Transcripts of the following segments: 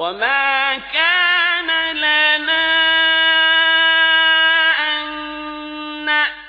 وما كان لنا أن نأتيكم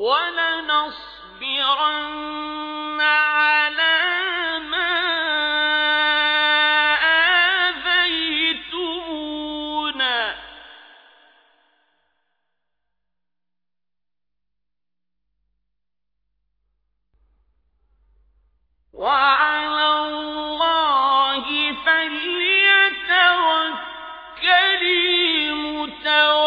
ولنصبرن على ما آذيتمونا. وعلى الله فليتوكل المتوكلون.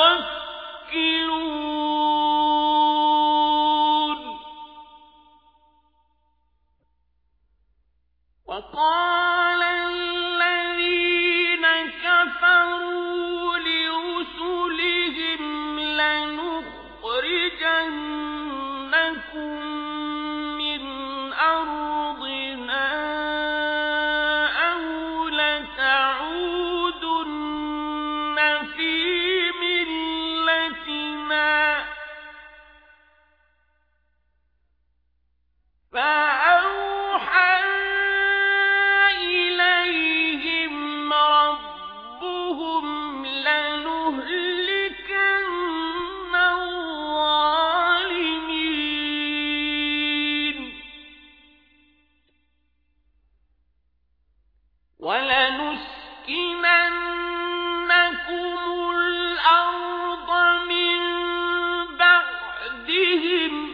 بعدهم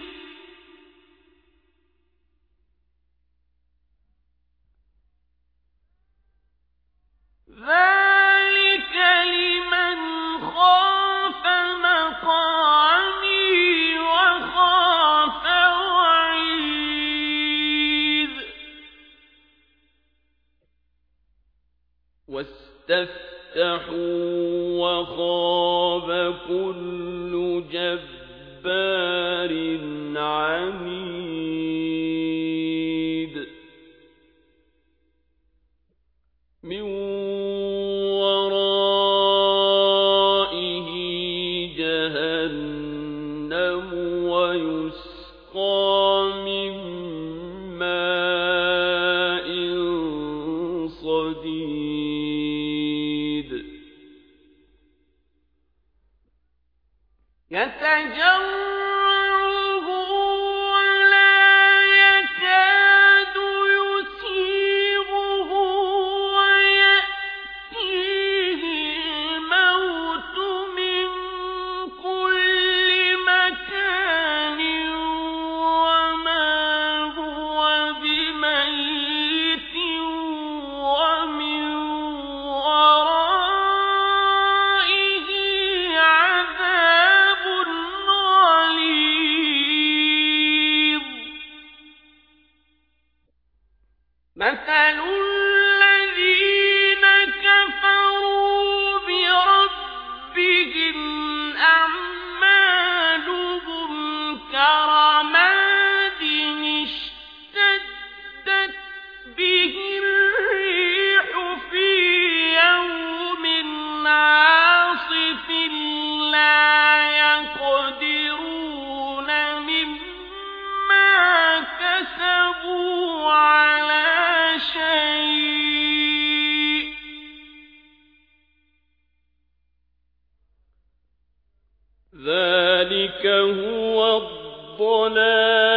ذلك لمن خاف مقامي وخاف وعيد. واستفتحوا وخاب كل جبار عنيد. من ورائه جهنم ويسقى من ماء صديد. مثل هو الضلال